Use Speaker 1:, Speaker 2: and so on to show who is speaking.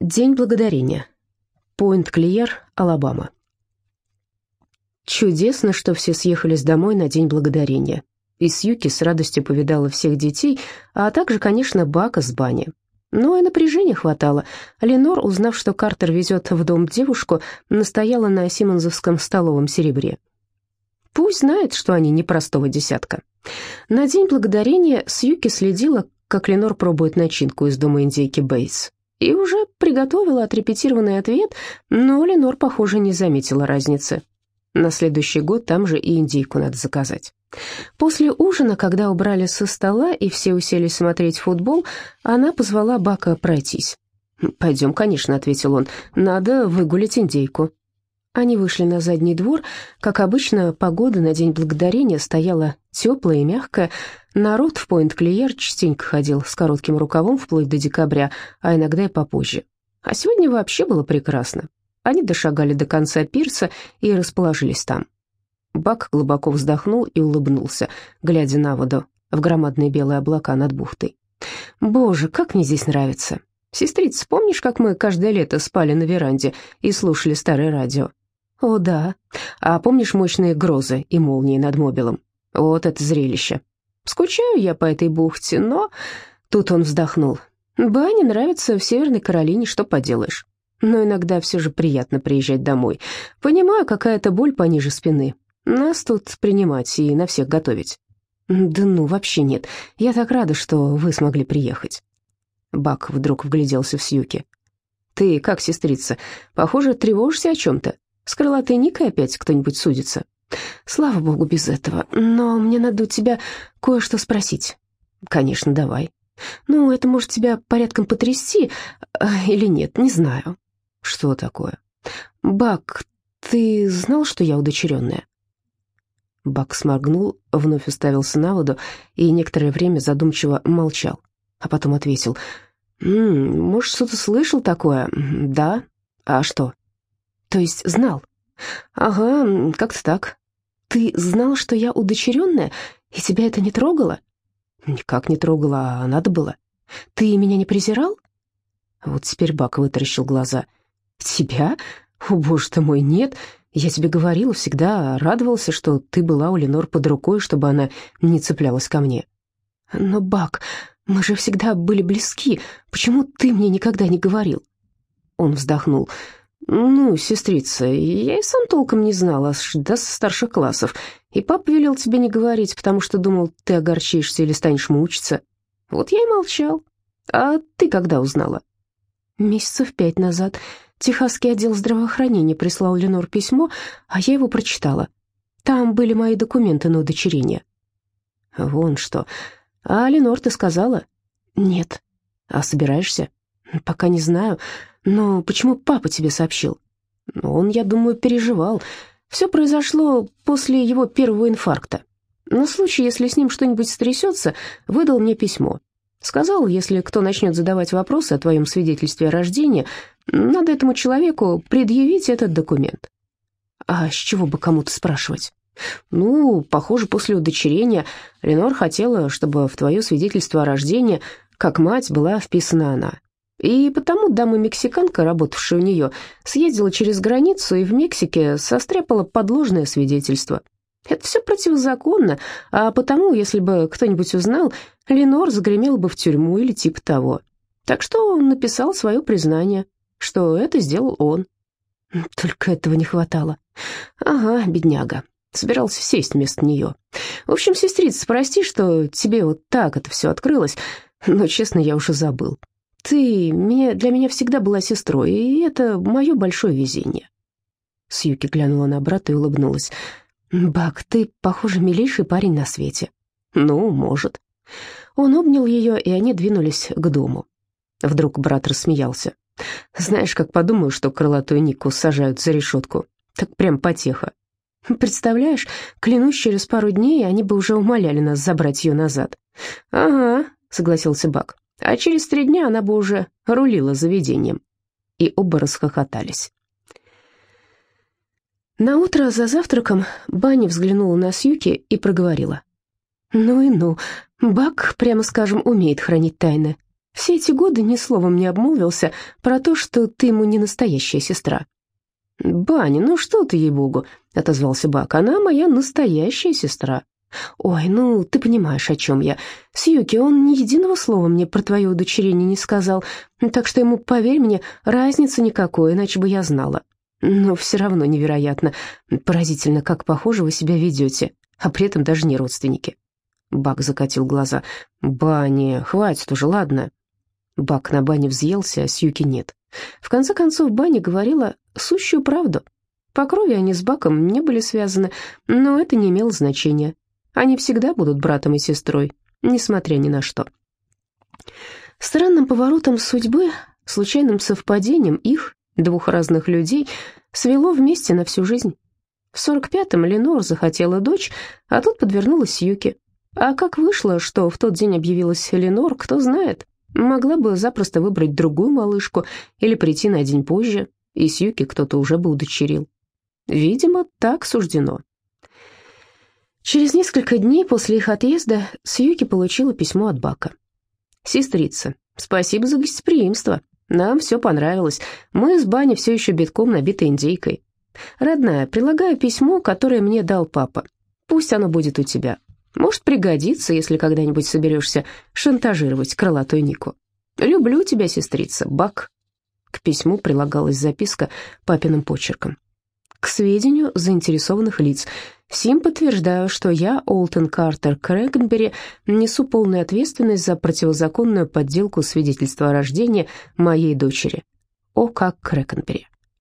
Speaker 1: День благодарения. Пойнт-Клиер, Алабама. Чудесно, что все съехались домой на День благодарения. И Сьюки с радостью повидала всех детей, а также, конечно, Бака с бани. Но и напряжения хватало. Ленор, узнав, что Картер везет в дом девушку, настояла на симонзовском столовом серебре. Пусть знает, что они непростого десятка. На День благодарения Сьюки следила, как Ленор пробует начинку из дома индейки Бейс и уже приготовила отрепетированный ответ, но Ленор, похоже, не заметила разницы. На следующий год там же и индейку надо заказать. После ужина, когда убрали со стола и все уселись смотреть футбол, она позвала Бака пройтись. «Пойдем, конечно», — ответил он, — «надо выгулить индейку». Они вышли на задний двор. Как обычно, погода на День Благодарения стояла теплая и мягкая. Народ в Пойнт-Клиер частенько ходил с коротким рукавом вплоть до декабря, а иногда и попозже. А сегодня вообще было прекрасно. Они дошагали до конца пирса и расположились там. Бак глубоко вздохнул и улыбнулся, глядя на воду, в громадные белые облака над бухтой. «Боже, как мне здесь нравится! Сестрица, помнишь, как мы каждое лето спали на веранде и слушали старое радио? «О, да. А помнишь мощные грозы и молнии над Мобилом? Вот это зрелище. Скучаю я по этой бухте, но...» Тут он вздохнул. «Бане нравится в Северной Каролине, что поделаешь. Но иногда все же приятно приезжать домой. Понимаю, какая-то боль пониже спины. Нас тут принимать и на всех готовить». «Да ну, вообще нет. Я так рада, что вы смогли приехать». Бак вдруг вгляделся в Сьюки. «Ты как, сестрица, похоже, тревожишься о чем-то?» С крылатой Никой опять кто-нибудь судится? Слава богу, без этого. Но мне надо у тебя кое-что спросить. Конечно, давай. Ну, это может тебя порядком потрясти э, или нет, не знаю. Что такое? Бак, ты знал, что я удочеренная? Бак сморгнул, вновь уставился на воду и некоторое время задумчиво молчал, а потом ответил. «М -м, «Может, что-то слышал такое? Да? А что?» То есть знал? Ага, как-то так. Ты знал, что я удочеренная, и тебя это не трогало? Никак не трогало, а надо было. Ты меня не презирал? Вот теперь Бак вытаращил глаза. Тебя? О, боже ты мой, нет. Я тебе говорила, всегда радовался, что ты была у Ленор под рукой, чтобы она не цеплялась ко мне. Но, Бак, мы же всегда были близки. Почему ты мне никогда не говорил? Он вздохнул. «Ну, сестрица, я и сам толком не знал, аж до старших классов. И папа велел тебе не говорить, потому что думал, ты огорчишься или станешь мучиться. Вот я и молчал. А ты когда узнала?» «Месяцев пять назад. Техасский отдел здравоохранения прислал Ленор письмо, а я его прочитала. Там были мои документы на удочерение». «Вон что. А Ленор ты сказала?» «Нет». «А собираешься?» «Пока не знаю». «Но почему папа тебе сообщил?» «Он, я думаю, переживал. Все произошло после его первого инфаркта. На случай, если с ним что-нибудь стрясется, выдал мне письмо. Сказал, если кто начнет задавать вопросы о твоем свидетельстве о рождении, надо этому человеку предъявить этот документ». «А с чего бы кому-то спрашивать?» «Ну, похоже, после удочерения Ленор хотела, чтобы в твое свидетельство о рождении, как мать, была вписана она. И потому дама-мексиканка, работавшая у нее, съездила через границу и в Мексике состряпала подложное свидетельство. Это все противозаконно, а потому, если бы кто-нибудь узнал, Ленор загремел бы в тюрьму или типа того. Так что он написал свое признание, что это сделал он. Только этого не хватало. Ага, бедняга. Собирался сесть вместо нее. В общем, сестрица, прости, что тебе вот так это все открылось, но, честно, я уже забыл. Ты меня, для меня всегда была сестрой, и это мое большое везение». Сьюки глянула на брата и улыбнулась. «Бак, ты, похоже, милейший парень на свете». «Ну, может». Он обнял ее, и они двинулись к дому. Вдруг брат рассмеялся. «Знаешь, как подумаю, что крылатую Нику сажают за решетку. Так прям потеха. Представляешь, клянусь, через пару дней они бы уже умоляли нас забрать ее назад». «Ага», — согласился Бак а через три дня она бы уже рулила заведением. И оба расхохотались. На утро за завтраком Банни взглянула на Сьюки и проговорила. «Ну и ну, Бак, прямо скажем, умеет хранить тайны. Все эти годы ни словом не обмолвился про то, что ты ему не настоящая сестра». «Баня, ну что ты, ей-богу», — отозвался Бак, — «она моя настоящая сестра». «Ой, ну, ты понимаешь, о чем я. Сьюки, он ни единого слова мне про твое удочерение не сказал, так что ему, поверь мне, разницы никакой, иначе бы я знала. Но все равно невероятно, поразительно, как похоже вы себя ведете, а при этом даже не родственники». Бак закатил глаза. «Баня, хватит уже, ладно?» Бак на бане взъелся, а Сьюки нет. В конце концов, Баня говорила сущую правду. По крови они с Баком не были связаны, но это не имело значения. Они всегда будут братом и сестрой, несмотря ни на что. Странным поворотом судьбы, случайным совпадением их, двух разных людей, свело вместе на всю жизнь. В сорок пятом Ленор захотела дочь, а тут подвернулась Юки. А как вышло, что в тот день объявилась Ленор, кто знает. Могла бы запросто выбрать другую малышку или прийти на день позже, и с Юки кто-то уже бы удочерил. Видимо, так суждено. Через несколько дней после их отъезда Сьюки получила письмо от Бака. «Сестрица, спасибо за гостеприимство. Нам все понравилось. Мы с Бани все еще битком набиты индейкой. Родная, прилагаю письмо, которое мне дал папа. Пусть оно будет у тебя. Может пригодиться, если когда-нибудь соберешься шантажировать крылатую Нику. Люблю тебя, сестрица, Бак». К письму прилагалась записка папиным почерком. К сведению заинтересованных лиц – Всем подтверждаю, что я, Олтон Картер Крэгенбери, несу полную ответственность за противозаконную подделку свидетельства о рождении моей дочери. О. как Крэкенбери.